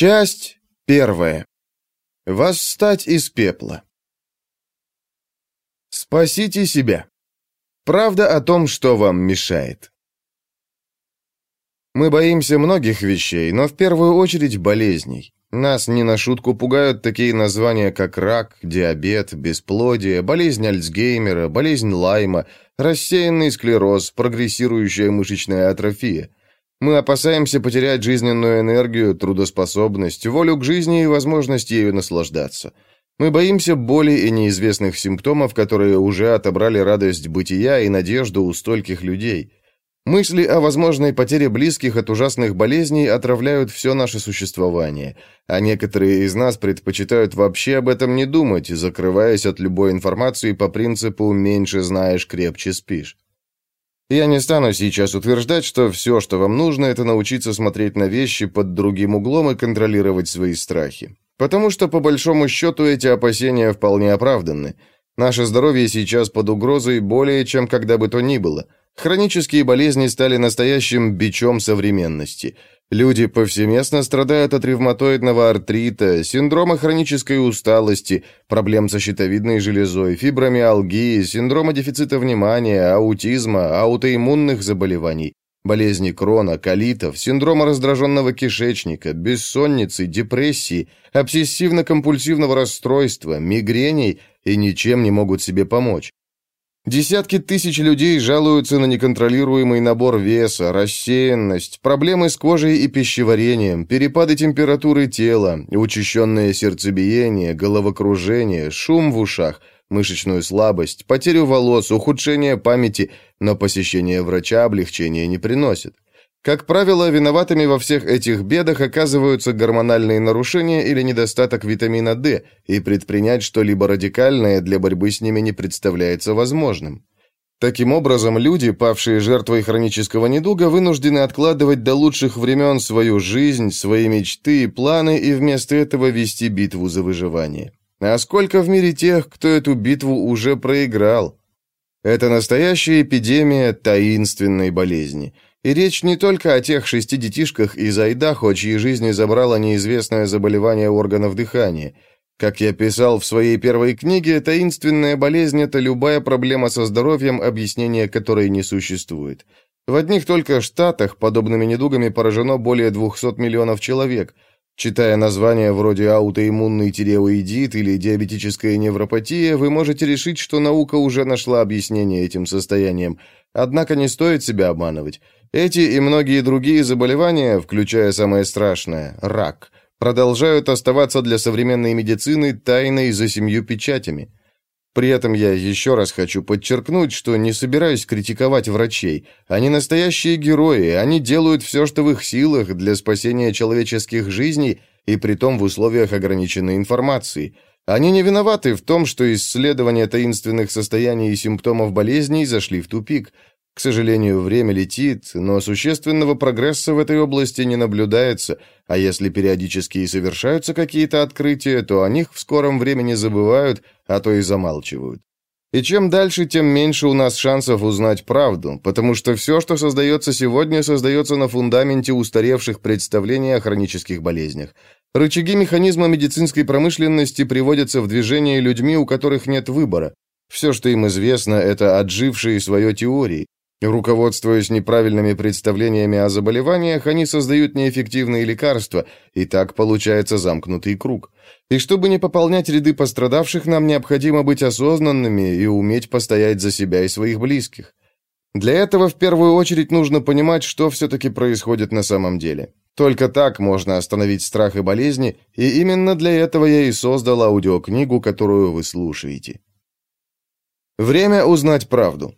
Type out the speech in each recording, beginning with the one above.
Часть первая. Восстать из пепла. Спасите себя. Правда о том, что вам мешает. Мы боимся многих вещей, но в первую очередь болезней. Нас не на шутку пугают такие названия, как рак, диабет, бесплодие, болезнь Альцгеймера, болезнь Лайма, рассеянный склероз, прогрессирующая мышечная атрофия. Мы опасаемся потерять жизненную энергию, трудоспособность, волю к жизни и возможность ею наслаждаться. Мы боимся боли и неизвестных симптомов, которые уже отобрали радость бытия и надежду у стольких людей. Мысли о возможной потере близких от ужасных болезней отравляют все наше существование, а некоторые из нас предпочитают вообще об этом не думать, закрываясь от любой информации по принципу «меньше знаешь, крепче спишь». Я не стану сейчас утверждать, что все, что вам нужно, это научиться смотреть на вещи под другим углом и контролировать свои страхи. Потому что, по большому счету, эти опасения вполне оправданы. Наше здоровье сейчас под угрозой более, чем когда бы то ни было – Хронические болезни стали настоящим бичом современности. Люди повсеместно страдают от ревматоидного артрита, синдрома хронической усталости, проблем со щитовидной железой, фибромиалгии, синдрома дефицита внимания, аутизма, аутоиммунных заболеваний, болезни Крона, колитов, синдрома раздраженного кишечника, бессонницы, депрессии, обсессивно-компульсивного расстройства, мигрений и ничем не могут себе помочь. Десятки тысяч людей жалуются на неконтролируемый набор веса, рассеянность, проблемы с кожей и пищеварением, перепады температуры тела, учащенное сердцебиение, головокружение, шум в ушах, мышечную слабость, потерю волос, ухудшение памяти, но посещение врача облегчения не приносит. Как правило, виноватыми во всех этих бедах оказываются гормональные нарушения или недостаток витамина D, и предпринять что-либо радикальное для борьбы с ними не представляется возможным. Таким образом, люди, павшие жертвой хронического недуга, вынуждены откладывать до лучших времен свою жизнь, свои мечты и планы и вместо этого вести битву за выживание. А сколько в мире тех, кто эту битву уже проиграл? Это настоящая эпидемия таинственной болезни – и речь не только о тех шести детишках из Айдахо, чьи жизни забрало неизвестное заболевание органов дыхания. Как я писал в своей первой книге, таинственная болезнь – это любая проблема со здоровьем, объяснения которой не существует. В одних только штатах подобными недугами поражено более 200 миллионов человек – Читая названия вроде аутоиммунный тиреоидит или диабетическая невропатия, вы можете решить, что наука уже нашла объяснение этим состояниям. Однако не стоит себя обманывать. Эти и многие другие заболевания, включая самое страшное – рак, продолжают оставаться для современной медицины тайной за семью печатями. При этом я еще раз хочу подчеркнуть, что не собираюсь критиковать врачей. Они настоящие герои, они делают все, что в их силах для спасения человеческих жизней, и притом в условиях ограниченной информации. Они не виноваты в том, что исследования таинственных состояний и симптомов болезней зашли в тупик – к сожалению, время летит, но существенного прогресса в этой области не наблюдается, а если периодически и совершаются какие-то открытия, то о них в скором времени забывают, а то и замалчивают. И чем дальше, тем меньше у нас шансов узнать правду, потому что все, что создается сегодня, создается на фундаменте устаревших представлений о хронических болезнях. Рычаги механизма медицинской промышленности приводятся в движение людьми, у которых нет выбора. Все, что им известно, это отжившие свое теории. Руководствуясь неправильными представлениями о заболеваниях, они создают неэффективные лекарства, и так получается замкнутый круг. И чтобы не пополнять ряды пострадавших, нам необходимо быть осознанными и уметь постоять за себя и своих близких. Для этого в первую очередь нужно понимать, что все-таки происходит на самом деле. Только так можно остановить страх и болезни, и именно для этого я и создал аудиокнигу, которую вы слушаете. Время узнать правду.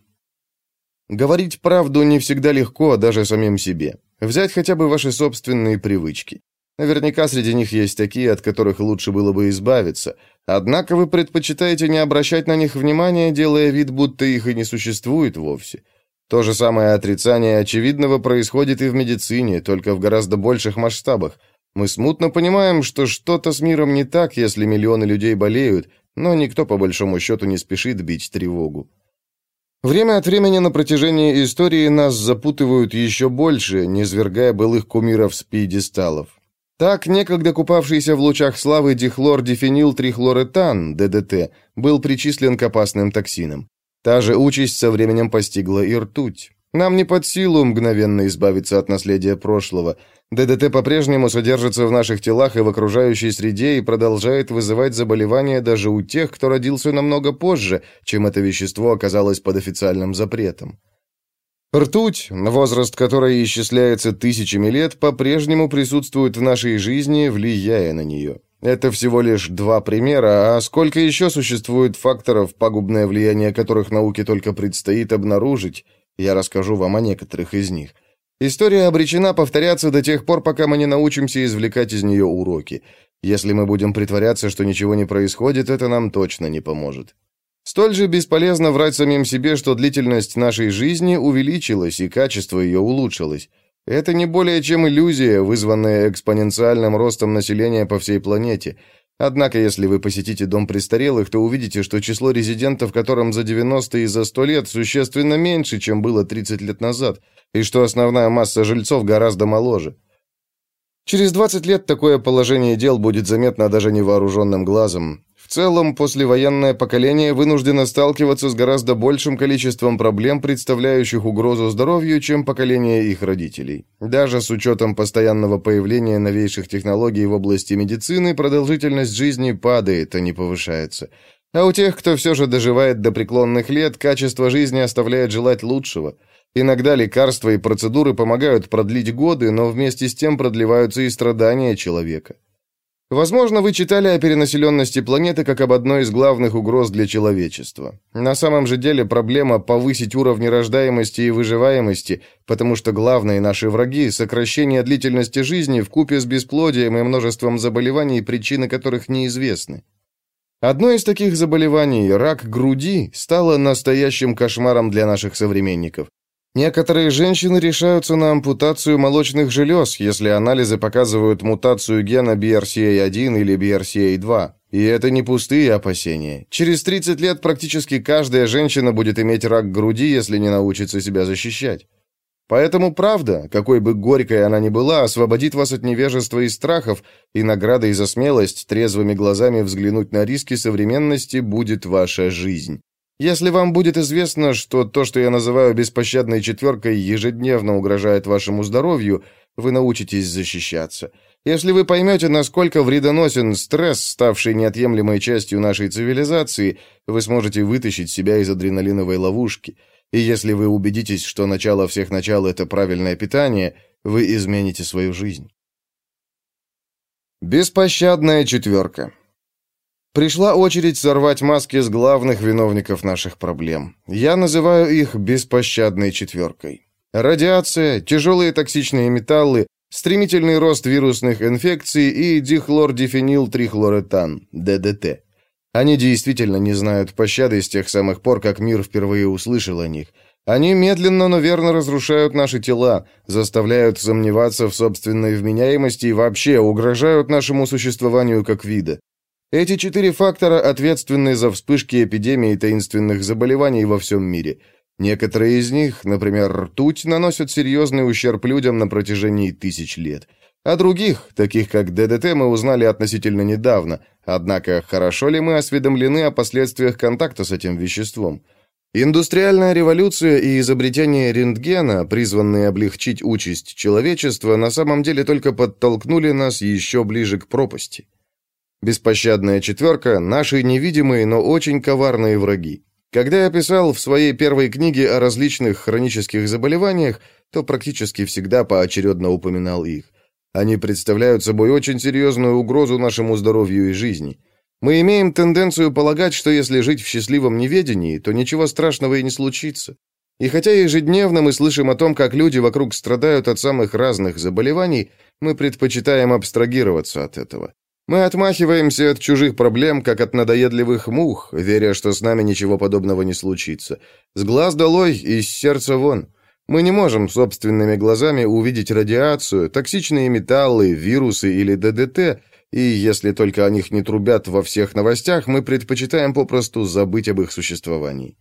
Говорить правду не всегда легко, даже самим себе. Взять хотя бы ваши собственные привычки. Наверняка среди них есть такие, от которых лучше было бы избавиться. Однако вы предпочитаете не обращать на них внимания, делая вид, будто их и не существует вовсе. То же самое отрицание очевидного происходит и в медицине, только в гораздо больших масштабах. Мы смутно понимаем, что что-то с миром не так, если миллионы людей болеют, но никто по большому счету не спешит бить тревогу. Время от времени на протяжении истории нас запутывают еще больше, не свергая былых кумиров с пьедесталов. Так, некогда купавшийся в лучах славы дихлор-дифенил-трихлоретан, ДДТ, был причислен к опасным токсинам. Та же участь со временем постигла и ртуть. Нам не под силу мгновенно избавиться от наследия прошлого. ДДТ по-прежнему содержится в наших телах и в окружающей среде и продолжает вызывать заболевания даже у тех, кто родился намного позже, чем это вещество оказалось под официальным запретом. Ртуть, возраст которой исчисляется тысячами лет, по-прежнему присутствует в нашей жизни, влияя на нее. Это всего лишь два примера, а сколько еще существует факторов, пагубное влияние которых науке только предстоит обнаружить, я расскажу вам о некоторых из них. История обречена повторяться до тех пор, пока мы не научимся извлекать из нее уроки. Если мы будем притворяться, что ничего не происходит, это нам точно не поможет. Столь же бесполезно врать самим себе, что длительность нашей жизни увеличилась и качество ее улучшилось. Это не более чем иллюзия, вызванная экспоненциальным ростом населения по всей планете. Однако, если вы посетите дом престарелых, то увидите, что число резидентов, в котором за 90 и за 100 лет, существенно меньше, чем было 30 лет назад, и что основная масса жильцов гораздо моложе. Через 20 лет такое положение дел будет заметно даже невооруженным глазом целом, послевоенное поколение вынуждено сталкиваться с гораздо большим количеством проблем, представляющих угрозу здоровью, чем поколение их родителей. Даже с учетом постоянного появления новейших технологий в области медицины, продолжительность жизни падает, а не повышается. А у тех, кто все же доживает до преклонных лет, качество жизни оставляет желать лучшего. Иногда лекарства и процедуры помогают продлить годы, но вместе с тем продлеваются и страдания человека. Возможно, вы читали о перенаселенности планеты как об одной из главных угроз для человечества. На самом же деле проблема повысить уровни рождаемости и выживаемости, потому что главные наши враги – сокращение длительности жизни в купе с бесплодием и множеством заболеваний, причины которых неизвестны. Одно из таких заболеваний, рак груди, стало настоящим кошмаром для наших современников. Некоторые женщины решаются на ампутацию молочных желез, если анализы показывают мутацию гена BRCA1 или BRCA2. И это не пустые опасения. Через 30 лет практически каждая женщина будет иметь рак груди, если не научится себя защищать. Поэтому правда, какой бы горькой она ни была, освободит вас от невежества и страхов, и наградой за смелость трезвыми глазами взглянуть на риски современности будет ваша жизнь. Если вам будет известно, что то, что я называю беспощадной четверкой, ежедневно угрожает вашему здоровью, вы научитесь защищаться. Если вы поймете, насколько вредоносен стресс, ставший неотъемлемой частью нашей цивилизации, вы сможете вытащить себя из адреналиновой ловушки. И если вы убедитесь, что начало всех начал – это правильное питание, вы измените свою жизнь. Беспощадная четверка. Пришла очередь сорвать маски с главных виновников наших проблем. Я называю их беспощадной четверкой. Радиация, тяжелые токсичные металлы, стремительный рост вирусных инфекций и дихлордифенилтрихлоретан, ДДТ. Они действительно не знают пощады с тех самых пор, как мир впервые услышал о них. Они медленно, но верно разрушают наши тела, заставляют сомневаться в собственной вменяемости и вообще угрожают нашему существованию как вида. Эти четыре фактора ответственны за вспышки эпидемий таинственных заболеваний во всем мире. Некоторые из них, например, ртуть, наносят серьезный ущерб людям на протяжении тысяч лет. О других, таких как ДДТ, мы узнали относительно недавно, однако хорошо ли мы осведомлены о последствиях контакта с этим веществом? Индустриальная революция и изобретение рентгена, призванные облегчить участь человечества, на самом деле только подтолкнули нас еще ближе к пропасти. Беспощадная четверка – наши невидимые, но очень коварные враги. Когда я писал в своей первой книге о различных хронических заболеваниях, то практически всегда поочередно упоминал их. Они представляют собой очень серьезную угрозу нашему здоровью и жизни. Мы имеем тенденцию полагать, что если жить в счастливом неведении, то ничего страшного и не случится. И хотя ежедневно мы слышим о том, как люди вокруг страдают от самых разных заболеваний, мы предпочитаем абстрагироваться от этого. Мы отмахиваемся от чужих проблем, как от надоедливых мух, веря, что с нами ничего подобного не случится. С глаз долой и с сердца вон. Мы не можем собственными глазами увидеть радиацию, токсичные металлы, вирусы или ДДТ, и если только о них не трубят во всех новостях, мы предпочитаем попросту забыть об их существовании.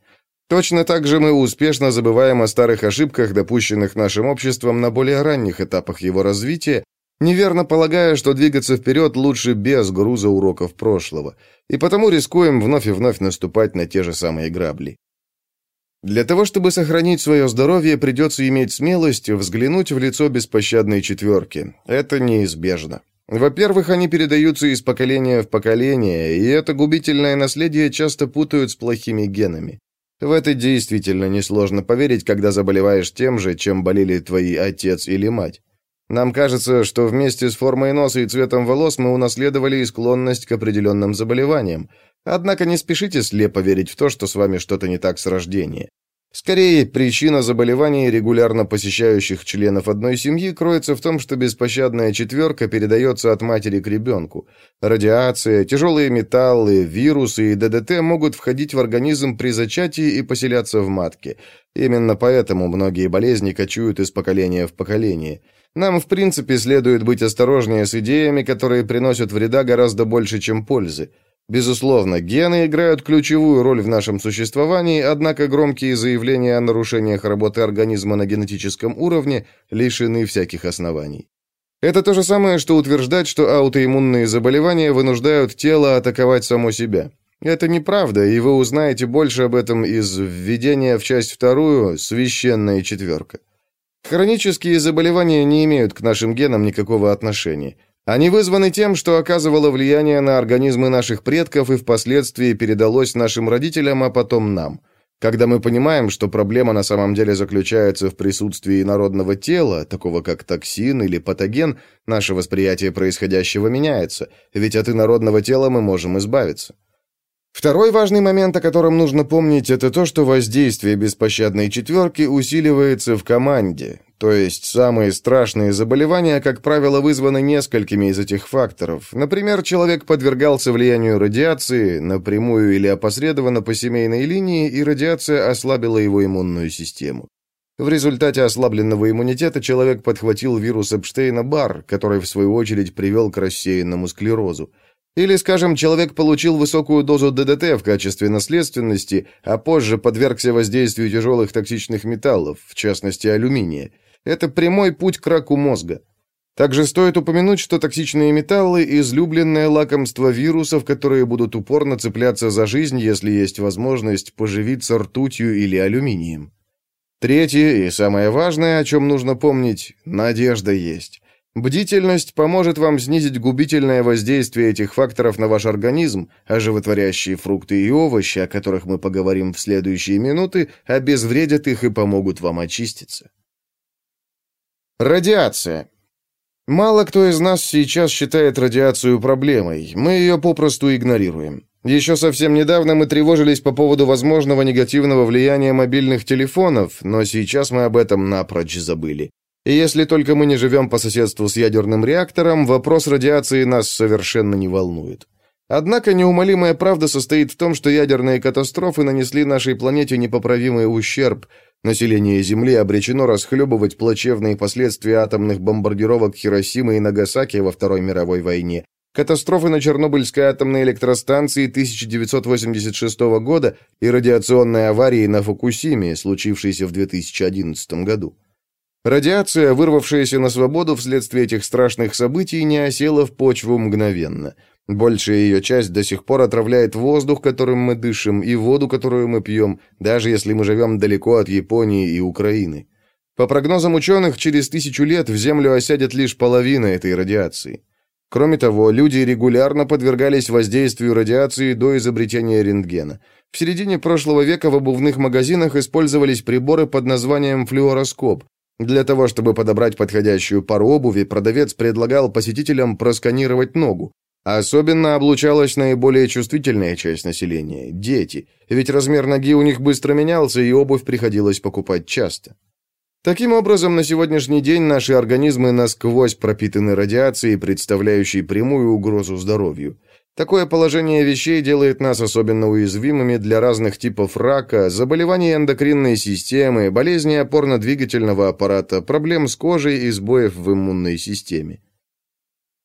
Точно так же мы успешно забываем о старых ошибках, допущенных нашим обществом на более ранних этапах его развития, неверно полагая, что двигаться вперед лучше без груза уроков прошлого, и потому рискуем вновь и вновь наступать на те же самые грабли. Для того, чтобы сохранить свое здоровье, придется иметь смелость взглянуть в лицо беспощадной четверки. Это неизбежно. Во-первых, они передаются из поколения в поколение, и это губительное наследие часто путают с плохими генами. В это действительно несложно поверить, когда заболеваешь тем же, чем болели твои отец или мать. Нам кажется, что вместе с формой носа и цветом волос мы унаследовали и склонность к определенным заболеваниям. Однако не спешите слепо верить в то, что с вами что-то не так с рождения. Скорее, причина заболеваний, регулярно посещающих членов одной семьи, кроется в том, что беспощадная четверка передается от матери к ребенку. Радиация, тяжелые металлы, вирусы и ДДТ могут входить в организм при зачатии и поселяться в матке. Именно поэтому многие болезни кочуют из поколения в поколение. Нам, в принципе, следует быть осторожнее с идеями, которые приносят вреда гораздо больше, чем пользы. Безусловно, гены играют ключевую роль в нашем существовании, однако громкие заявления о нарушениях работы организма на генетическом уровне лишены всяких оснований. Это то же самое, что утверждать, что аутоиммунные заболевания вынуждают тело атаковать само себя. Это неправда, и вы узнаете больше об этом из введения в часть вторую «Священная четверка». Хронические заболевания не имеют к нашим генам никакого отношения. Они вызваны тем, что оказывало влияние на организмы наших предков и впоследствии передалось нашим родителям, а потом нам. Когда мы понимаем, что проблема на самом деле заключается в присутствии народного тела, такого как токсин или патоген, наше восприятие происходящего меняется, ведь от инородного тела мы можем избавиться. Второй важный момент, о котором нужно помнить, это то, что воздействие беспощадной четверки усиливается в команде, то есть самые страшные заболевания, как правило, вызваны несколькими из этих факторов. Например, человек подвергался влиянию радиации, напрямую или опосредованно по семейной линии, и радиация ослабила его иммунную систему. В результате ослабленного иммунитета человек подхватил вирус Эпштейна-Барр, который, в свою очередь, привел к рассеянному склерозу. Или, скажем, человек получил высокую дозу ДДТ в качестве наследственности, а позже подвергся воздействию тяжелых токсичных металлов, в частности алюминия. Это прямой путь к раку мозга. Также стоит упомянуть, что токсичные металлы – излюбленное лакомство вирусов, которые будут упорно цепляться за жизнь, если есть возможность поживиться ртутью или алюминием. Третье и самое важное, о чем нужно помнить – надежда есть. Бдительность поможет вам снизить губительное воздействие этих факторов на ваш организм, а животворящие фрукты и овощи, о которых мы поговорим в следующие минуты, обезвредят их и помогут вам очиститься. Радиация. Мало кто из нас сейчас считает радиацию проблемой. Мы ее попросту игнорируем. Еще совсем недавно мы тревожились по поводу возможного негативного влияния мобильных телефонов, но сейчас мы об этом напрочь забыли. И если только мы не живем по соседству с ядерным реактором, вопрос радиации нас совершенно не волнует. Однако неумолимая правда состоит в том, что ядерные катастрофы нанесли нашей планете непоправимый ущерб – Население Земли обречено расхлебывать плачевные последствия атомных бомбардировок Хиросимы и Нагасаки во Второй мировой войне, катастрофы на Чернобыльской атомной электростанции 1986 года и радиационной аварии на Фукусиме, случившейся в 2011 году. Радиация, вырвавшаяся на свободу вследствие этих страшных событий, не осела в почву мгновенно – Большая ее часть до сих пор отравляет воздух, которым мы дышим, и воду, которую мы пьем, даже если мы живем далеко от Японии и Украины. По прогнозам ученых, через тысячу лет в Землю осядет лишь половина этой радиации. Кроме того, люди регулярно подвергались воздействию радиации до изобретения рентгена. В середине прошлого века в обувных магазинах использовались приборы под названием флюороскоп. Для того, чтобы подобрать подходящую пару обуви, продавец предлагал посетителям просканировать ногу. Особенно облучалась наиболее чувствительная часть населения – дети, ведь размер ноги у них быстро менялся, и обувь приходилось покупать часто. Таким образом, на сегодняшний день наши организмы насквозь пропитаны радиацией, представляющей прямую угрозу здоровью. Такое положение вещей делает нас особенно уязвимыми для разных типов рака, заболеваний эндокринной системы, болезней опорно-двигательного аппарата, проблем с кожей и сбоев в иммунной системе.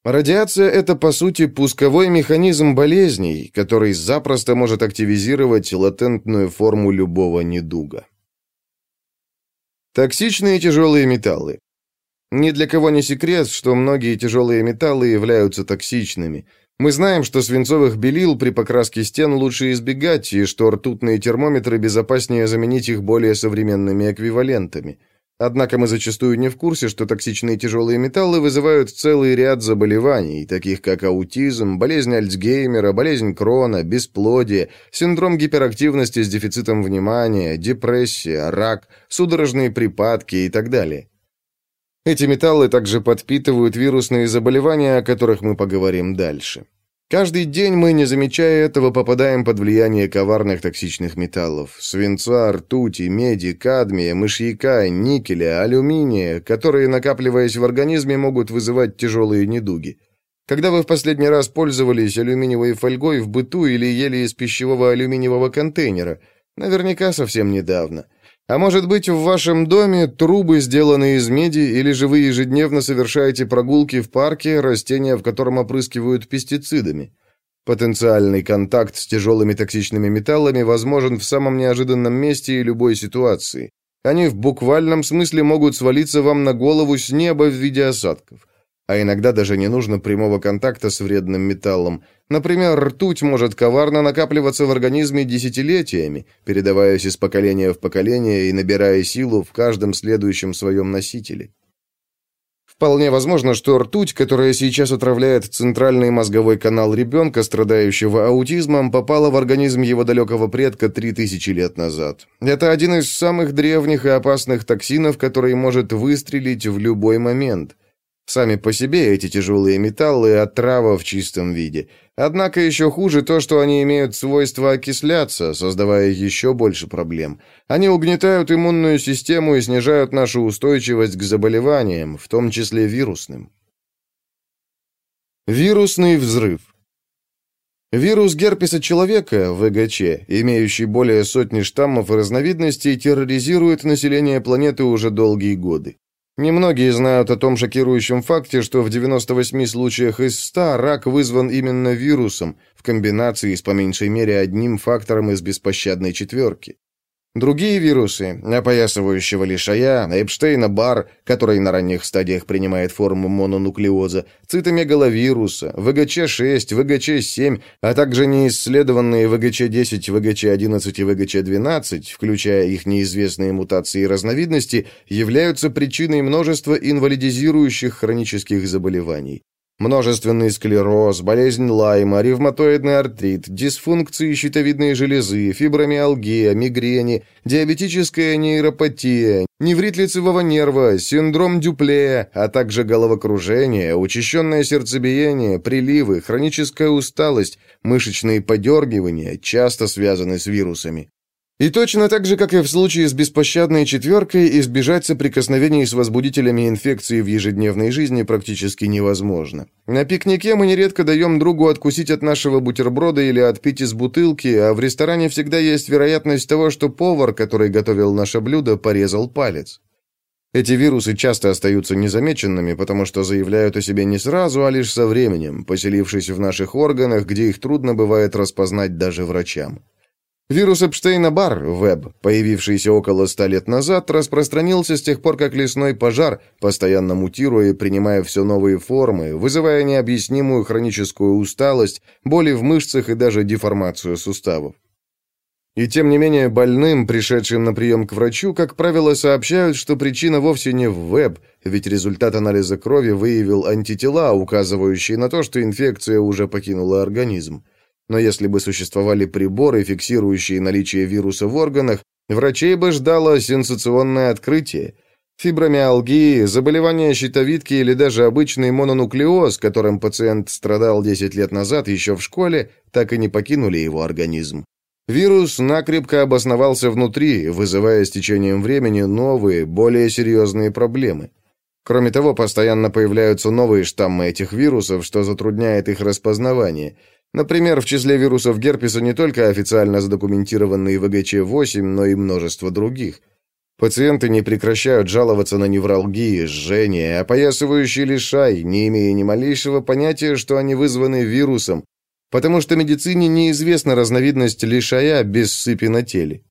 Радиация – это, по сути, пусковой механизм болезней, который запросто может активизировать латентную форму любого недуга. Токсичные тяжелые металлы. Ни для кого не секрет, что многие тяжелые металлы являются токсичными. Мы знаем, что свинцовых белил при покраске стен лучше избегать, и что ртутные термометры безопаснее заменить их более современными эквивалентами. Однако мы зачастую не в курсе, что токсичные тяжелые металлы вызывают целый ряд заболеваний, таких как аутизм, болезнь Альцгеймера, болезнь Крона, бесплодие, синдром гиперактивности с дефицитом внимания, депрессия, рак, судорожные припадки и так далее. Эти металлы также подпитывают вирусные заболевания, о которых мы поговорим дальше. Каждый день мы, не замечая этого, попадаем под влияние коварных токсичных металлов. Свинца, ртути, меди, кадмия, мышьяка, никеля, алюминия, которые, накапливаясь в организме, могут вызывать тяжелые недуги. Когда вы в последний раз пользовались алюминиевой фольгой в быту или ели из пищевого алюминиевого контейнера? Наверняка совсем недавно. А может быть, в вашем доме трубы сделаны из меди, или же вы ежедневно совершаете прогулки в парке, растения в котором опрыскивают пестицидами? Потенциальный контакт с тяжелыми токсичными металлами возможен в самом неожиданном месте и любой ситуации. Они в буквальном смысле могут свалиться вам на голову с неба в виде осадков. А иногда даже не нужно прямого контакта с вредным металлом. Например, ртуть может коварно накапливаться в организме десятилетиями, передаваясь из поколения в поколение и набирая силу в каждом следующем своем носителе. Вполне возможно, что ртуть, которая сейчас отравляет центральный мозговой канал ребенка, страдающего аутизмом, попала в организм его далекого предка 3000 лет назад. Это один из самых древних и опасных токсинов, который может выстрелить в любой момент – Сами по себе эти тяжелые металлы – отрава в чистом виде. Однако еще хуже то, что они имеют свойство окисляться, создавая еще больше проблем. Они угнетают иммунную систему и снижают нашу устойчивость к заболеваниям, в том числе вирусным. Вирусный взрыв Вирус герпеса человека, ВГЧ, имеющий более сотни штаммов и разновидностей, терроризирует население планеты уже долгие годы. Немногие знают о том шокирующем факте, что в 98 случаях из 100 рак вызван именно вирусом, в комбинации с по меньшей мере одним фактором из беспощадной четверки. Другие вирусы, опоясывающего лишая, Эпштейна-Бар, который на ранних стадиях принимает форму мононуклеоза, цитомегаловируса, ВГЧ-6, ВГЧ-7, а также неисследованные ВГЧ-10, ВГЧ-11 и ВГЧ-12, включая их неизвестные мутации и разновидности, являются причиной множества инвалидизирующих хронических заболеваний. Множественный склероз, болезнь Лайма, ревматоидный артрит, дисфункции щитовидной железы, фибромиалгия, мигрени, диабетическая нейропатия, неврит лицевого нерва, синдром Дюплея, а также головокружение, учащенное сердцебиение, приливы, хроническая усталость, мышечные подергивания часто связаны с вирусами. И точно так же, как и в случае с беспощадной четверкой, избежать соприкосновений с возбудителями инфекции в ежедневной жизни практически невозможно. На пикнике мы нередко даем другу откусить от нашего бутерброда или отпить из бутылки, а в ресторане всегда есть вероятность того, что повар, который готовил наше блюдо, порезал палец. Эти вирусы часто остаются незамеченными, потому что заявляют о себе не сразу, а лишь со временем, поселившись в наших органах, где их трудно бывает распознать даже врачам. Вирус Эпштейна-Бар, ВЭБ, появившийся около ста лет назад, распространился с тех пор, как лесной пожар, постоянно мутируя и принимая все новые формы, вызывая необъяснимую хроническую усталость, боли в мышцах и даже деформацию суставов. И тем не менее больным, пришедшим на прием к врачу, как правило, сообщают, что причина вовсе не в ВЭБ, ведь результат анализа крови выявил антитела, указывающие на то, что инфекция уже покинула организм. Но если бы существовали приборы, фиксирующие наличие вируса в органах, врачей бы ждало сенсационное открытие. Фибромиалгии, заболевания щитовидки или даже обычный мононуклеоз, которым пациент страдал 10 лет назад еще в школе, так и не покинули его организм. Вирус накрепко обосновался внутри, вызывая с течением времени новые, более серьезные проблемы. Кроме того, постоянно появляются новые штаммы этих вирусов, что затрудняет их распознавание – Например, в числе вирусов герпеса не только официально задокументированные ВГЧ-8, но и множество других. Пациенты не прекращают жаловаться на невралгии, жжение, опоясывающий лишай, не имея ни малейшего понятия, что они вызваны вирусом, потому что медицине неизвестна разновидность лишая без сыпи на теле.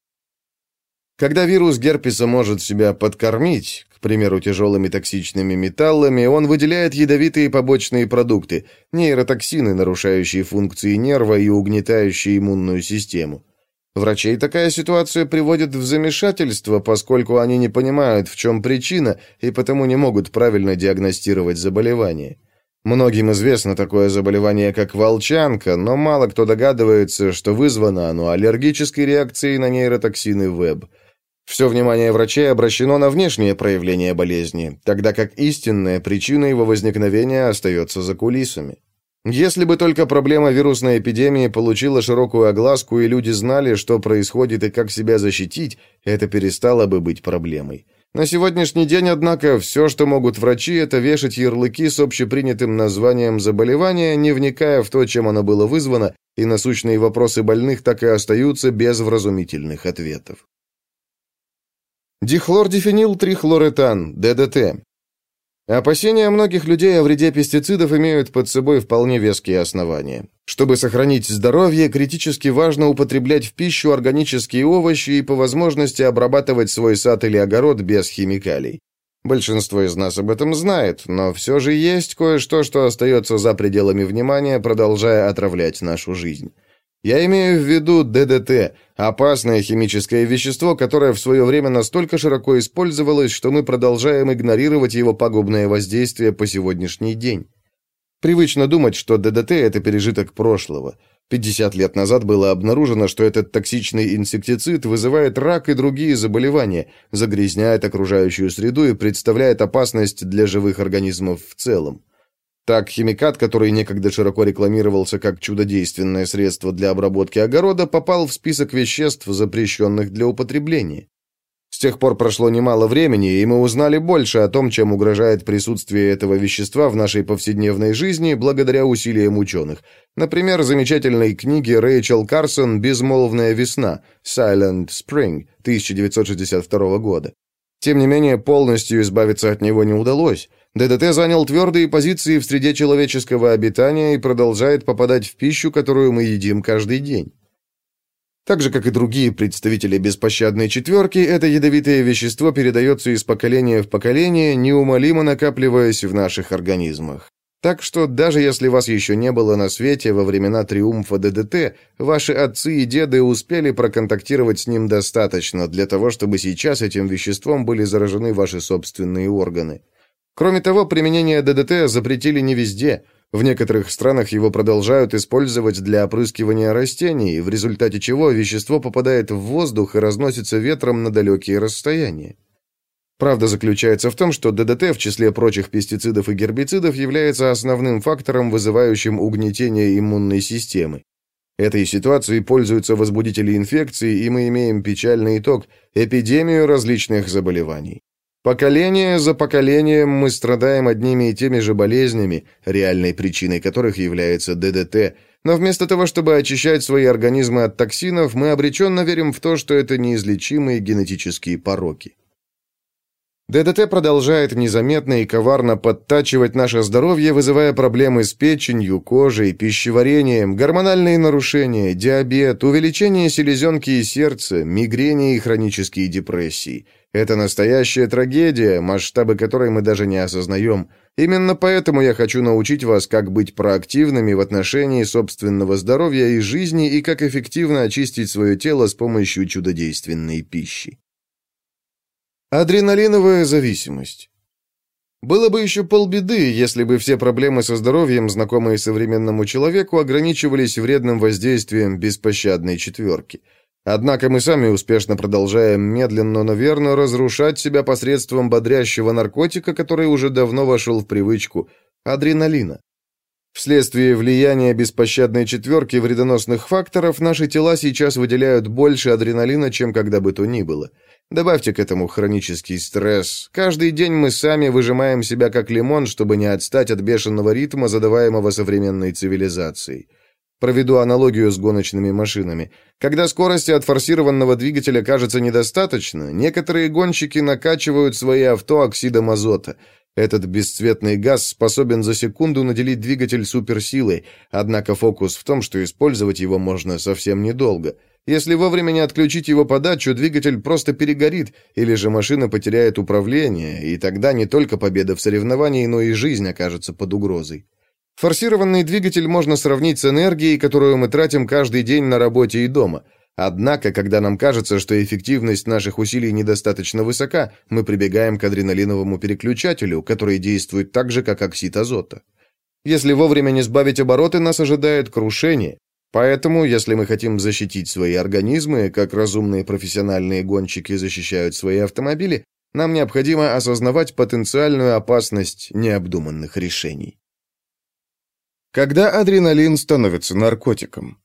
Когда вирус герпеса может себя подкормить, примеру, тяжелыми токсичными металлами, он выделяет ядовитые побочные продукты, нейротоксины, нарушающие функции нерва и угнетающие иммунную систему. Врачей такая ситуация приводит в замешательство, поскольку они не понимают, в чем причина, и потому не могут правильно диагностировать заболевание. Многим известно такое заболевание, как волчанка, но мало кто догадывается, что вызвано оно аллергической реакцией на нейротоксины ВЭБ. Все внимание врачей обращено на внешнее проявление болезни, тогда как истинная причина его возникновения остается за кулисами. Если бы только проблема вирусной эпидемии получила широкую огласку и люди знали, что происходит и как себя защитить, это перестало бы быть проблемой. На сегодняшний день, однако, все, что могут врачи, это вешать ярлыки с общепринятым названием заболевания, не вникая в то, чем оно было вызвано, и насущные вопросы больных так и остаются без вразумительных ответов. Дихлордифенил-трихлоретан, ДДТ, Опасения многих людей о вреде пестицидов имеют под собой вполне веские основания. Чтобы сохранить здоровье, критически важно употреблять в пищу органические овощи и по возможности обрабатывать свой сад или огород без химикалий. Большинство из нас об этом знает, но все же есть кое-что, что остается за пределами внимания, продолжая отравлять нашу жизнь. Я имею в виду ДДТ, опасное химическое вещество, которое в свое время настолько широко использовалось, что мы продолжаем игнорировать его пагубное воздействие по сегодняшний день. Привычно думать, что ДДТ – это пережиток прошлого. 50 лет назад было обнаружено, что этот токсичный инсектицид вызывает рак и другие заболевания, загрязняет окружающую среду и представляет опасность для живых организмов в целом. Так, химикат, который некогда широко рекламировался как чудодейственное средство для обработки огорода, попал в список веществ, запрещенных для употребления. С тех пор прошло немало времени, и мы узнали больше о том, чем угрожает присутствие этого вещества в нашей повседневной жизни благодаря усилиям ученых. Например, замечательной книге Рэйчел Карсон «Безмолвная весна» «Silent Spring» 1962 года. Тем не менее, полностью избавиться от него не удалось – ДДТ занял твердые позиции в среде человеческого обитания и продолжает попадать в пищу, которую мы едим каждый день. Так же, как и другие представители беспощадной четверки, это ядовитое вещество передается из поколения в поколение, неумолимо накапливаясь в наших организмах. Так что даже если вас еще не было на свете во времена триумфа ДДТ, ваши отцы и деды успели проконтактировать с ним достаточно для того, чтобы сейчас этим веществом были заражены ваши собственные органы. Кроме того, применение ДДТ запретили не везде. В некоторых странах его продолжают использовать для опрыскивания растений, в результате чего вещество попадает в воздух и разносится ветром на далекие расстояния. Правда заключается в том, что ДДТ в числе прочих пестицидов и гербицидов является основным фактором, вызывающим угнетение иммунной системы. Этой ситуацией пользуются возбудители инфекции, и мы имеем печальный итог – эпидемию различных заболеваний. Поколение за поколением мы страдаем одними и теми же болезнями, реальной причиной которых является ДДТ, но вместо того, чтобы очищать свои организмы от токсинов, мы обреченно верим в то, что это неизлечимые генетические пороки. ДДТ продолжает незаметно и коварно подтачивать наше здоровье, вызывая проблемы с печенью, кожей, пищеварением, гормональные нарушения, диабет, увеличение селезенки и сердца, мигрени и хронические депрессии. Это настоящая трагедия, масштабы которой мы даже не осознаем. Именно поэтому я хочу научить вас, как быть проактивными в отношении собственного здоровья и жизни и как эффективно очистить свое тело с помощью чудодейственной пищи. Адреналиновая зависимость. Было бы еще полбеды, если бы все проблемы со здоровьем, знакомые современному человеку, ограничивались вредным воздействием беспощадной четверки. Однако мы сами успешно продолжаем медленно, но верно разрушать себя посредством бодрящего наркотика, который уже давно вошел в привычку – адреналина. Вследствие влияния беспощадной четверки вредоносных факторов наши тела сейчас выделяют больше адреналина, чем когда бы то ни было – Добавьте к этому хронический стресс. Каждый день мы сами выжимаем себя как лимон, чтобы не отстать от бешеного ритма, задаваемого современной цивилизацией. Проведу аналогию с гоночными машинами. Когда скорости от форсированного двигателя кажется недостаточно, некоторые гонщики накачивают свои авто оксидом азота. Этот бесцветный газ способен за секунду наделить двигатель суперсилой, однако фокус в том, что использовать его можно совсем недолго – Если вовремя не отключить его подачу, двигатель просто перегорит, или же машина потеряет управление, и тогда не только победа в соревновании, но и жизнь окажется под угрозой. Форсированный двигатель можно сравнить с энергией, которую мы тратим каждый день на работе и дома. Однако, когда нам кажется, что эффективность наших усилий недостаточно высока, мы прибегаем к адреналиновому переключателю, который действует так же, как оксид азота. Если вовремя не сбавить обороты, нас ожидает крушение, Поэтому, если мы хотим защитить свои организмы, как разумные профессиональные гонщики защищают свои автомобили, нам необходимо осознавать потенциальную опасность необдуманных решений. Когда адреналин становится наркотиком?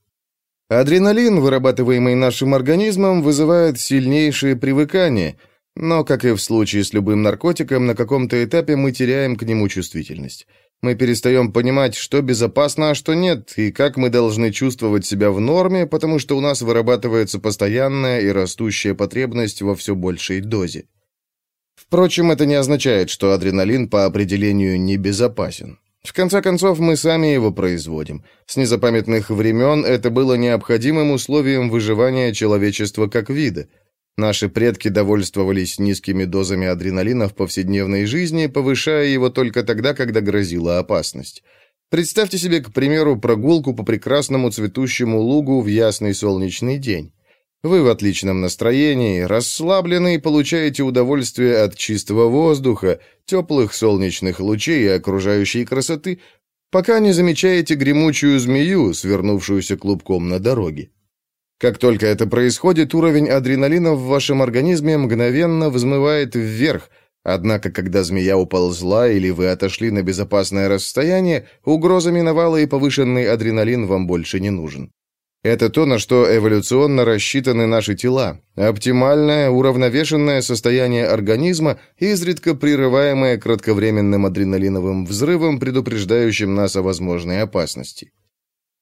Адреналин, вырабатываемый нашим организмом, вызывает сильнейшее привыкание, но, как и в случае с любым наркотиком, на каком-то этапе мы теряем к нему чувствительность. Мы перестаем понимать, что безопасно, а что нет, и как мы должны чувствовать себя в норме, потому что у нас вырабатывается постоянная и растущая потребность во все большей дозе. Впрочем, это не означает, что адреналин по определению небезопасен. В конце концов, мы сами его производим. С незапамятных времен это было необходимым условием выживания человечества как вида – Наши предки довольствовались низкими дозами адреналина в повседневной жизни, повышая его только тогда, когда грозила опасность. Представьте себе, к примеру, прогулку по прекрасному цветущему лугу в ясный солнечный день. Вы в отличном настроении, расслаблены и получаете удовольствие от чистого воздуха, теплых солнечных лучей и окружающей красоты, пока не замечаете гремучую змею, свернувшуюся клубком на дороге. Как только это происходит, уровень адреналина в вашем организме мгновенно взмывает вверх, однако когда змея уползла или вы отошли на безопасное расстояние, угроза миновала и повышенный адреналин вам больше не нужен. Это то, на что эволюционно рассчитаны наши тела. Оптимальное, уравновешенное состояние организма, изредка прерываемое кратковременным адреналиновым взрывом, предупреждающим нас о возможной опасности.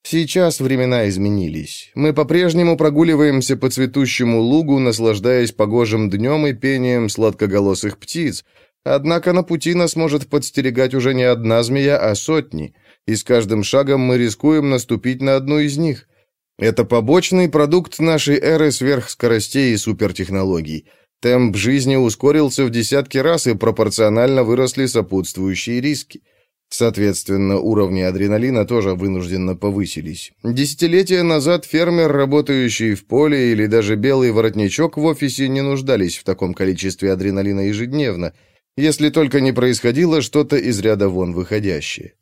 Сейчас времена изменились. Мы по-прежнему прогуливаемся по цветущему лугу, наслаждаясь погожим днем и пением сладкоголосых птиц. Однако на пути нас может подстерегать уже не одна змея, а сотни, и с каждым шагом мы рискуем наступить на одну из них. Это побочный продукт нашей эры сверхскоростей и супертехнологий. Темп жизни ускорился в десятки раз, и пропорционально выросли сопутствующие риски. Соответственно, уровни адреналина тоже вынужденно повысились. Десятилетия назад фермер, работающий в поле, или даже белый воротничок в офисе не нуждались в таком количестве адреналина ежедневно, если только не происходило что-то из ряда вон выходящее.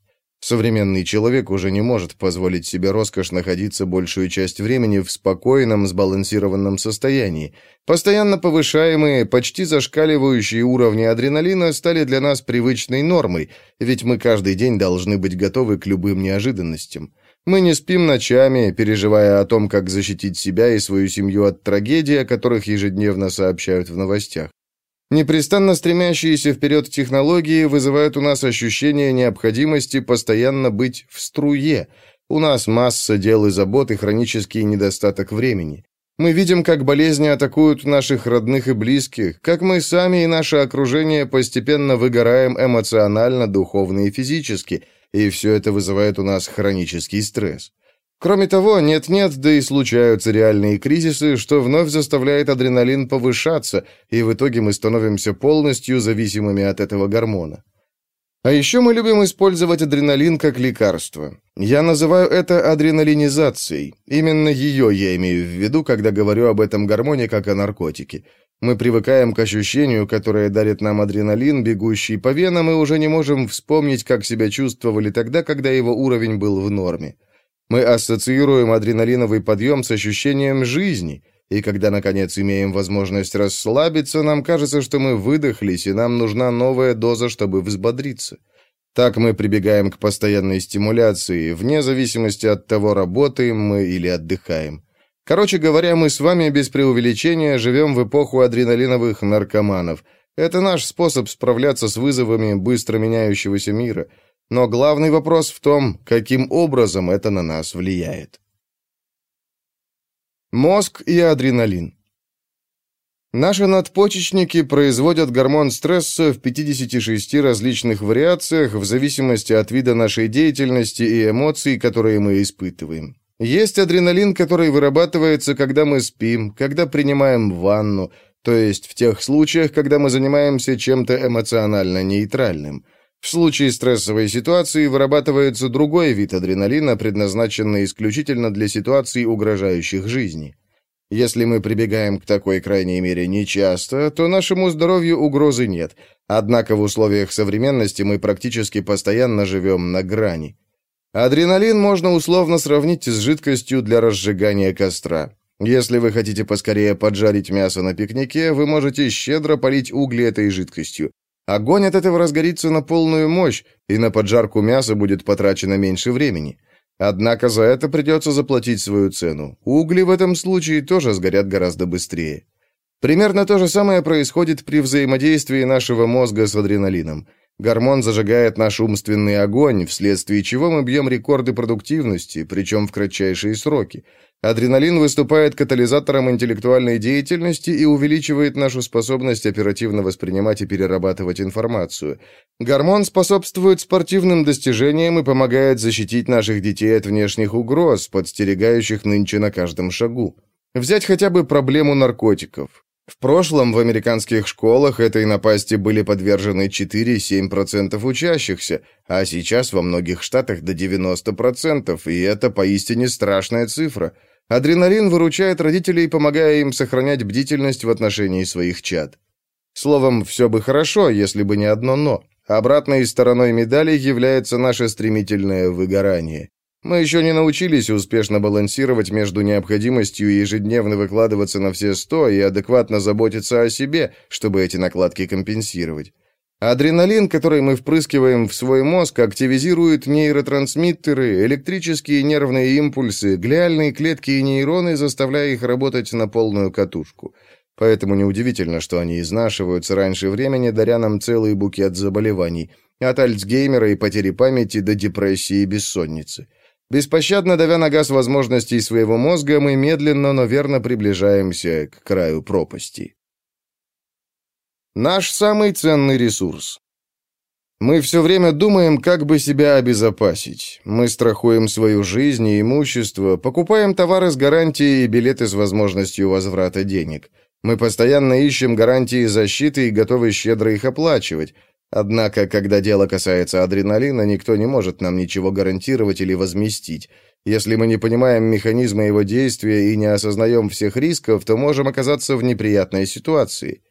Современный человек уже не может позволить себе роскошь находиться большую часть времени в спокойном, сбалансированном состоянии. Постоянно повышаемые, почти зашкаливающие уровни адреналина стали для нас привычной нормой, ведь мы каждый день должны быть готовы к любым неожиданностям. Мы не спим ночами, переживая о том, как защитить себя и свою семью от трагедий, о которых ежедневно сообщают в новостях. Непрестанно стремящиеся вперед технологии вызывают у нас ощущение необходимости постоянно быть в струе. У нас масса дел и забот и хронический недостаток времени. Мы видим, как болезни атакуют наших родных и близких, как мы сами и наше окружение постепенно выгораем эмоционально, духовно и физически, и все это вызывает у нас хронический стресс. Кроме того, нет-нет, да и случаются реальные кризисы, что вновь заставляет адреналин повышаться, и в итоге мы становимся полностью зависимыми от этого гормона. А еще мы любим использовать адреналин как лекарство. Я называю это адреналинизацией. Именно ее я имею в виду, когда говорю об этом гормоне как о наркотике. Мы привыкаем к ощущению, которое дарит нам адреналин, бегущий по венам, и уже не можем вспомнить, как себя чувствовали тогда, когда его уровень был в норме. Мы ассоциируем адреналиновый подъем с ощущением жизни, и когда, наконец, имеем возможность расслабиться, нам кажется, что мы выдохлись, и нам нужна новая доза, чтобы взбодриться. Так мы прибегаем к постоянной стимуляции, вне зависимости от того, работаем мы или отдыхаем. Короче говоря, мы с вами без преувеличения живем в эпоху адреналиновых наркоманов. Это наш способ справляться с вызовами быстро меняющегося мира – но главный вопрос в том, каким образом это на нас влияет. Мозг и адреналин. Наши надпочечники производят гормон стресса в 56 различных вариациях в зависимости от вида нашей деятельности и эмоций, которые мы испытываем. Есть адреналин, который вырабатывается, когда мы спим, когда принимаем ванну, то есть в тех случаях, когда мы занимаемся чем-то эмоционально нейтральным. В случае стрессовой ситуации вырабатывается другой вид адреналина, предназначенный исключительно для ситуаций, угрожающих жизни. Если мы прибегаем к такой крайней мере нечасто, то нашему здоровью угрозы нет. Однако в условиях современности мы практически постоянно живем на грани. Адреналин можно условно сравнить с жидкостью для разжигания костра. Если вы хотите поскорее поджарить мясо на пикнике, вы можете щедро полить угли этой жидкостью. Огонь от этого разгорится на полную мощь, и на поджарку мяса будет потрачено меньше времени. Однако за это придется заплатить свою цену. Угли в этом случае тоже сгорят гораздо быстрее. Примерно то же самое происходит при взаимодействии нашего мозга с адреналином. Гормон зажигает наш умственный огонь, вследствие чего мы бьем рекорды продуктивности, причем в кратчайшие сроки. Адреналин выступает катализатором интеллектуальной деятельности и увеличивает нашу способность оперативно воспринимать и перерабатывать информацию. Гормон способствует спортивным достижениям и помогает защитить наших детей от внешних угроз, подстерегающих нынче на каждом шагу. Взять хотя бы проблему наркотиков. В прошлом в американских школах этой напасти были подвержены 4-7% учащихся, а сейчас во многих штатах до 90%, и это поистине страшная цифра. Адреналин выручает родителей, помогая им сохранять бдительность в отношении своих чад. Словом, все бы хорошо, если бы не одно «но». Обратной стороной медали является наше стремительное выгорание. Мы еще не научились успешно балансировать между необходимостью ежедневно выкладываться на все сто и адекватно заботиться о себе, чтобы эти накладки компенсировать. Адреналин, который мы впрыскиваем в свой мозг, активизирует нейротрансмиттеры, электрические нервные импульсы, глиальные клетки и нейроны, заставляя их работать на полную катушку. Поэтому неудивительно, что они изнашиваются раньше времени, даря нам целый букет заболеваний, от Альцгеймера и потери памяти до депрессии и бессонницы. Беспощадно давя на газ возможностей своего мозга, мы медленно, но верно приближаемся к краю пропасти. Наш самый ценный ресурс. Мы все время думаем, как бы себя обезопасить. Мы страхуем свою жизнь и имущество, покупаем товары с гарантией и билеты с возможностью возврата денег. Мы постоянно ищем гарантии защиты и готовы щедро их оплачивать. Однако, когда дело касается адреналина, никто не может нам ничего гарантировать или возместить. Если мы не понимаем механизма его действия и не осознаем всех рисков, то можем оказаться в неприятной ситуации.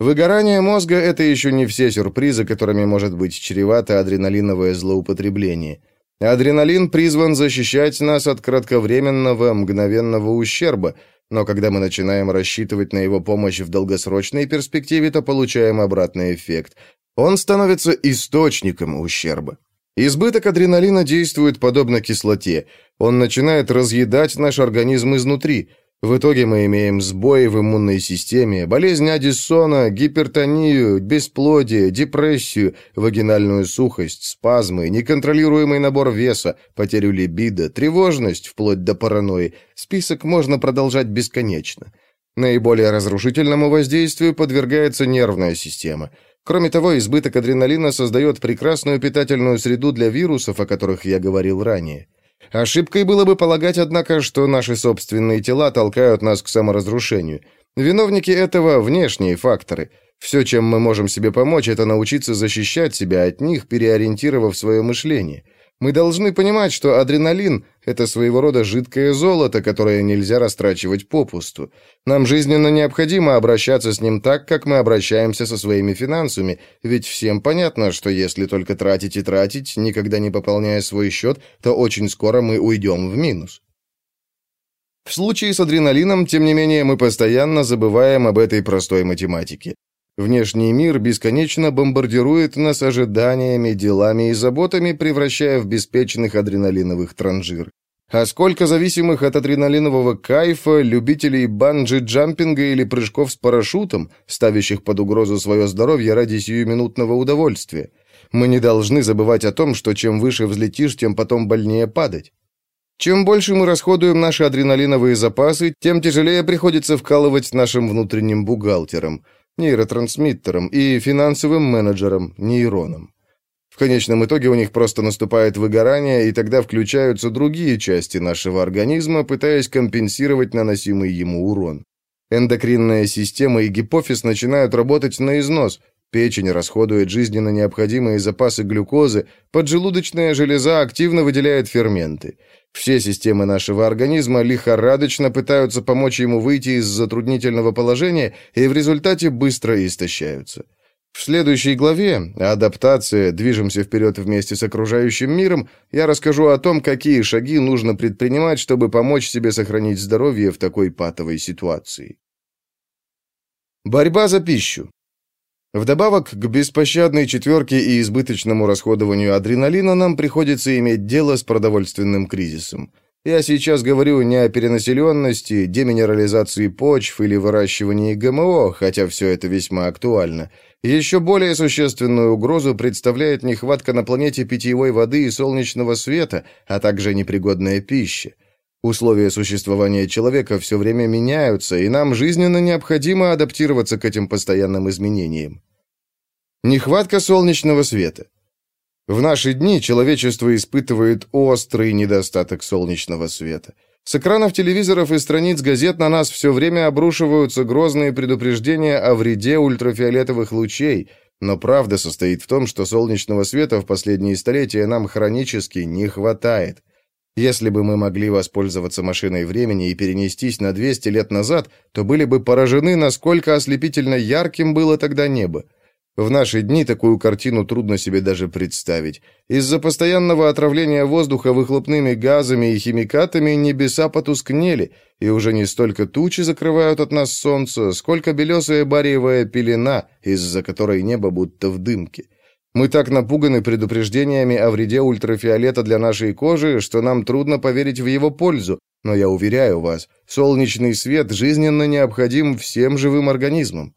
Выгорание мозга – это еще не все сюрпризы, которыми может быть чревато адреналиновое злоупотребление. Адреналин призван защищать нас от кратковременного, мгновенного ущерба, но когда мы начинаем рассчитывать на его помощь в долгосрочной перспективе, то получаем обратный эффект. Он становится источником ущерба. Избыток адреналина действует подобно кислоте. Он начинает разъедать наш организм изнутри. В итоге мы имеем сбои в иммунной системе, болезнь Аддисона, гипертонию, бесплодие, депрессию, вагинальную сухость, спазмы, неконтролируемый набор веса, потерю либидо, тревожность, вплоть до паранойи. Список можно продолжать бесконечно. Наиболее разрушительному воздействию подвергается нервная система – Кроме того, избыток адреналина создает прекрасную питательную среду для вирусов, о которых я говорил ранее. Ошибкой было бы полагать, однако, что наши собственные тела толкают нас к саморазрушению. Виновники этого – внешние факторы. Все, чем мы можем себе помочь, это научиться защищать себя от них, переориентировав свое мышление – мы должны понимать, что адреналин – это своего рода жидкое золото, которое нельзя растрачивать попусту. Нам жизненно необходимо обращаться с ним так, как мы обращаемся со своими финансами, ведь всем понятно, что если только тратить и тратить, никогда не пополняя свой счет, то очень скоро мы уйдем в минус. В случае с адреналином, тем не менее, мы постоянно забываем об этой простой математике. Внешний мир бесконечно бомбардирует нас ожиданиями, делами и заботами, превращая в беспечных адреналиновых транжир. А сколько зависимых от адреналинового кайфа, любителей банджи-джампинга или прыжков с парашютом, ставящих под угрозу свое здоровье ради сиюминутного удовольствия. Мы не должны забывать о том, что чем выше взлетишь, тем потом больнее падать. Чем больше мы расходуем наши адреналиновые запасы, тем тяжелее приходится вкалывать нашим внутренним бухгалтерам – нейротрансмиттером и финансовым менеджером, нейроном. В конечном итоге у них просто наступает выгорание, и тогда включаются другие части нашего организма, пытаясь компенсировать наносимый ему урон. Эндокринная система и гипофиз начинают работать на износ, печень расходует жизненно необходимые запасы глюкозы, поджелудочная железа активно выделяет ферменты. Все системы нашего организма лихорадочно пытаются помочь ему выйти из затруднительного положения и в результате быстро истощаются. В следующей главе «Адаптация. Движемся вперед вместе с окружающим миром» я расскажу о том, какие шаги нужно предпринимать, чтобы помочь себе сохранить здоровье в такой патовой ситуации. Борьба за пищу. Вдобавок к беспощадной четверке и избыточному расходованию адреналина нам приходится иметь дело с продовольственным кризисом. Я сейчас говорю не о перенаселенности, деминерализации почв или выращивании ГМО, хотя все это весьма актуально. Еще более существенную угрозу представляет нехватка на планете питьевой воды и солнечного света, а также непригодная пища. Условия существования человека все время меняются, и нам жизненно необходимо адаптироваться к этим постоянным изменениям. Нехватка солнечного света. В наши дни человечество испытывает острый недостаток солнечного света. С экранов телевизоров и страниц газет на нас все время обрушиваются грозные предупреждения о вреде ультрафиолетовых лучей, но правда состоит в том, что солнечного света в последние столетия нам хронически не хватает. Если бы мы могли воспользоваться машиной времени и перенестись на 200 лет назад, то были бы поражены, насколько ослепительно ярким было тогда небо. В наши дни такую картину трудно себе даже представить. Из-за постоянного отравления воздуха выхлопными газами и химикатами небеса потускнели, и уже не столько тучи закрывают от нас солнце, сколько белесая бариевая пелена, из-за которой небо будто в дымке. Мы так напуганы предупреждениями о вреде ультрафиолета для нашей кожи, что нам трудно поверить в его пользу, но я уверяю вас, солнечный свет жизненно необходим всем живым организмам.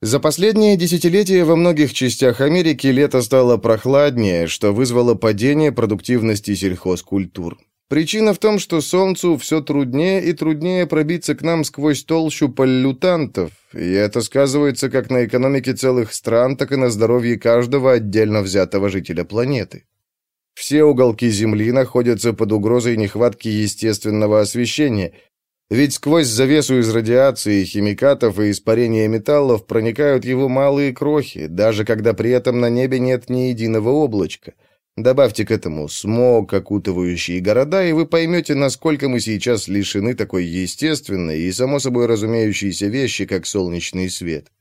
За последние десятилетия во многих частях Америки лето стало прохладнее, что вызвало падение продуктивности сельхозкультур. Причина в том, что Солнцу все труднее и труднее пробиться к нам сквозь толщу поллютантов, и это сказывается как на экономике целых стран, так и на здоровье каждого отдельно взятого жителя планеты. Все уголки Земли находятся под угрозой нехватки естественного освещения, ведь сквозь завесу из радиации, химикатов и испарения металлов проникают его малые крохи, даже когда при этом на небе нет ни единого облачка. Добавьте к этому смог, окутывающий города, и вы поймете, насколько мы сейчас лишены такой естественной и, само собой разумеющейся вещи, как солнечный свет.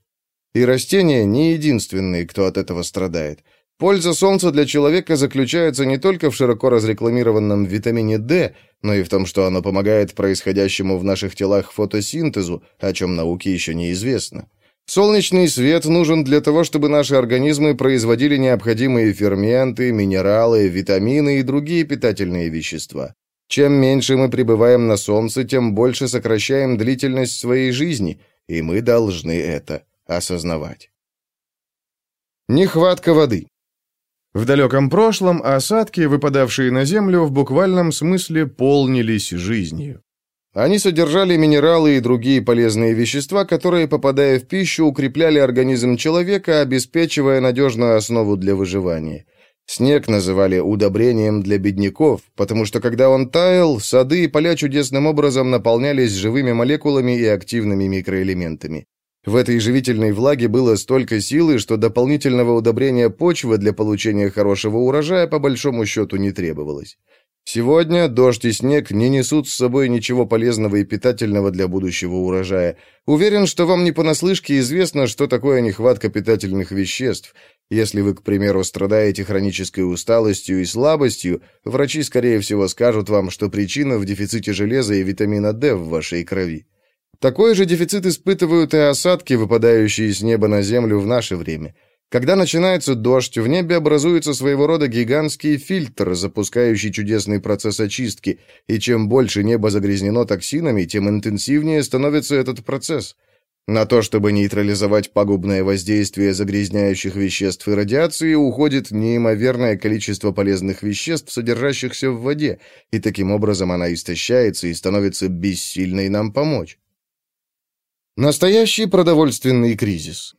И растения не единственные, кто от этого страдает. Польза солнца для человека заключается не только в широко разрекламированном витамине D, но и в том, что оно помогает происходящему в наших телах фотосинтезу, о чем науке еще неизвестно. Солнечный свет нужен для того, чтобы наши организмы производили необходимые ферменты, минералы, витамины и другие питательные вещества. Чем меньше мы пребываем на солнце, тем больше сокращаем длительность своей жизни, и мы должны это осознавать. Нехватка воды. В далеком прошлом осадки, выпадавшие на землю, в буквальном смысле полнились жизнью. Они содержали минералы и другие полезные вещества, которые, попадая в пищу, укрепляли организм человека, обеспечивая надежную основу для выживания. Снег называли удобрением для бедняков, потому что когда он таял, сады и поля чудесным образом наполнялись живыми молекулами и активными микроэлементами. В этой живительной влаге было столько силы, что дополнительного удобрения почвы для получения хорошего урожая по большому счету не требовалось. Сегодня дождь и снег не несут с собой ничего полезного и питательного для будущего урожая. Уверен, что вам не понаслышке известно, что такое нехватка питательных веществ. Если вы, к примеру, страдаете хронической усталостью и слабостью, врачи, скорее всего, скажут вам, что причина в дефиците железа и витамина D в вашей крови. Такой же дефицит испытывают и осадки, выпадающие с неба на землю в наше время. Когда начинается дождь, в небе образуется своего рода гигантский фильтр, запускающий чудесный процесс очистки, и чем больше небо загрязнено токсинами, тем интенсивнее становится этот процесс. На то, чтобы нейтрализовать пагубное воздействие загрязняющих веществ и радиации, уходит неимоверное количество полезных веществ, содержащихся в воде, и таким образом она истощается и становится бессильной нам помочь. Настоящий продовольственный кризис.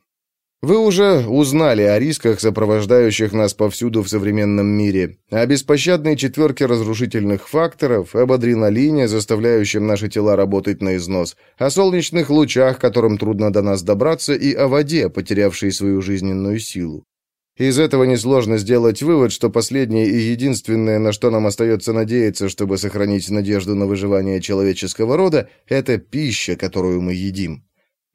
Вы уже узнали о рисках, сопровождающих нас повсюду в современном мире, о беспощадной четверке разрушительных факторов, об адреналине, заставляющем наши тела работать на износ, о солнечных лучах, которым трудно до нас добраться, и о воде, потерявшей свою жизненную силу. Из этого несложно сделать вывод, что последнее и единственное, на что нам остается надеяться, чтобы сохранить надежду на выживание человеческого рода, это пища, которую мы едим.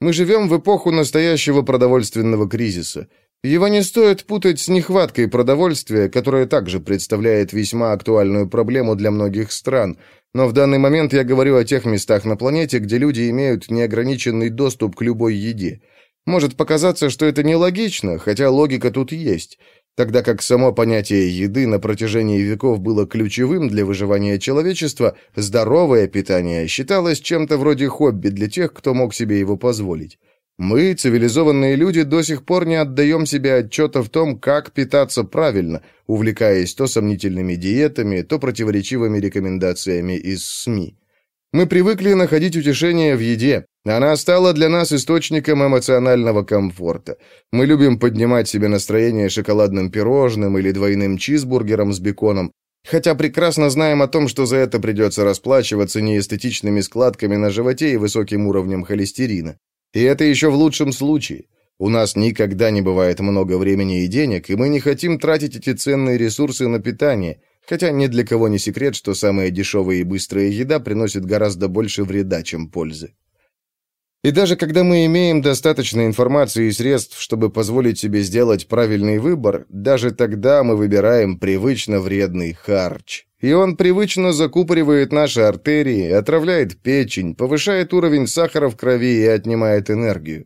Мы живем в эпоху настоящего продовольственного кризиса. Его не стоит путать с нехваткой продовольствия, которая также представляет весьма актуальную проблему для многих стран. Но в данный момент я говорю о тех местах на планете, где люди имеют неограниченный доступ к любой еде. Может показаться, что это нелогично, хотя логика тут есть тогда как само понятие еды на протяжении веков было ключевым для выживания человечества, здоровое питание считалось чем-то вроде хобби для тех, кто мог себе его позволить. Мы, цивилизованные люди, до сих пор не отдаем себе отчета в том, как питаться правильно, увлекаясь то сомнительными диетами, то противоречивыми рекомендациями из СМИ. Мы привыкли находить утешение в еде, она стала для нас источником эмоционального комфорта. Мы любим поднимать себе настроение шоколадным пирожным или двойным чизбургером с беконом, хотя прекрасно знаем о том, что за это придется расплачиваться неэстетичными складками на животе и высоким уровнем холестерина. И это еще в лучшем случае. У нас никогда не бывает много времени и денег, и мы не хотим тратить эти ценные ресурсы на питание, хотя ни для кого не секрет, что самая дешевая и быстрая еда приносит гораздо больше вреда, чем пользы. И даже когда мы имеем достаточно информации и средств, чтобы позволить себе сделать правильный выбор, даже тогда мы выбираем привычно вредный харч. И он привычно закупоривает наши артерии, отравляет печень, повышает уровень сахара в крови и отнимает энергию.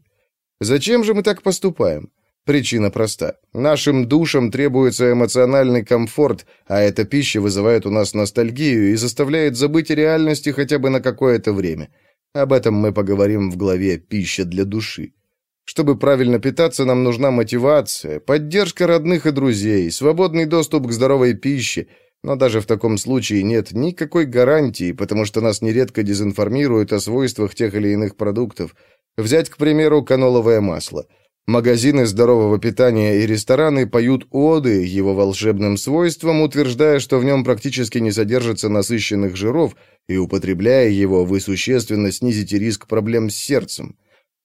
Зачем же мы так поступаем? Причина проста. Нашим душам требуется эмоциональный комфорт, а эта пища вызывает у нас ностальгию и заставляет забыть о реальности хотя бы на какое-то время – об этом мы поговорим в главе «Пища для души». Чтобы правильно питаться, нам нужна мотивация, поддержка родных и друзей, свободный доступ к здоровой пище, но даже в таком случае нет никакой гарантии, потому что нас нередко дезинформируют о свойствах тех или иных продуктов. Взять, к примеру, каноловое масло – Магазины здорового питания и рестораны поют оды его волшебным свойствам, утверждая, что в нем практически не содержится насыщенных жиров, и употребляя его, вы существенно снизите риск проблем с сердцем.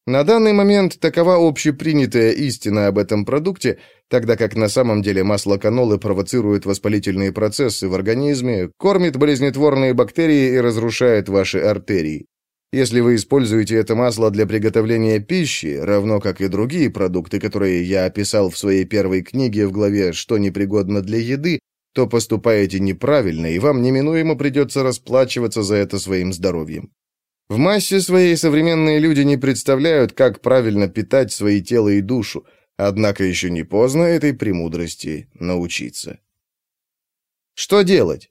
На данный момент такова общепринятая истина об этом продукте, тогда как на самом деле масло канолы провоцирует воспалительные процессы в организме, кормит болезнетворные бактерии и разрушает ваши артерии. Если вы используете это масло для приготовления пищи, равно как и другие продукты, которые я описал в своей первой книге в главе «Что непригодно для еды», то поступаете неправильно, и вам неминуемо придется расплачиваться за это своим здоровьем. В массе своей современные люди не представляют, как правильно питать свои тело и душу, однако еще не поздно этой премудрости научиться. Что делать?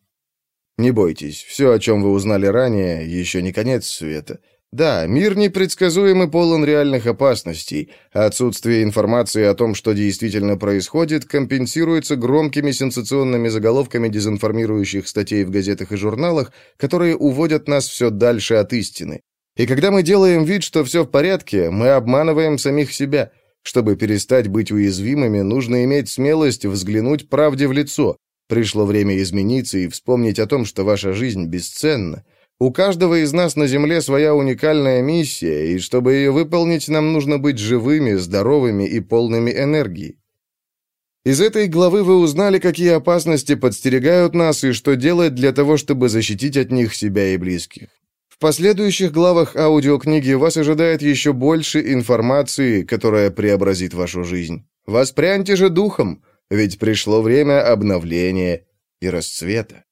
Не бойтесь, все, о чем вы узнали ранее, еще не конец света. Да, мир непредсказуем и полон реальных опасностей. Отсутствие информации о том, что действительно происходит, компенсируется громкими сенсационными заголовками дезинформирующих статей в газетах и журналах, которые уводят нас все дальше от истины. И когда мы делаем вид, что все в порядке, мы обманываем самих себя. Чтобы перестать быть уязвимыми, нужно иметь смелость взглянуть правде в лицо, Пришло время измениться и вспомнить о том, что ваша жизнь бесценна. У каждого из нас на Земле своя уникальная миссия, и чтобы ее выполнить, нам нужно быть живыми, здоровыми и полными энергии. Из этой главы вы узнали, какие опасности подстерегают нас и что делать для того, чтобы защитить от них себя и близких. В последующих главах аудиокниги вас ожидает еще больше информации, которая преобразит вашу жизнь. Воспряньте же духом, ведь пришло время обновления и расцвета.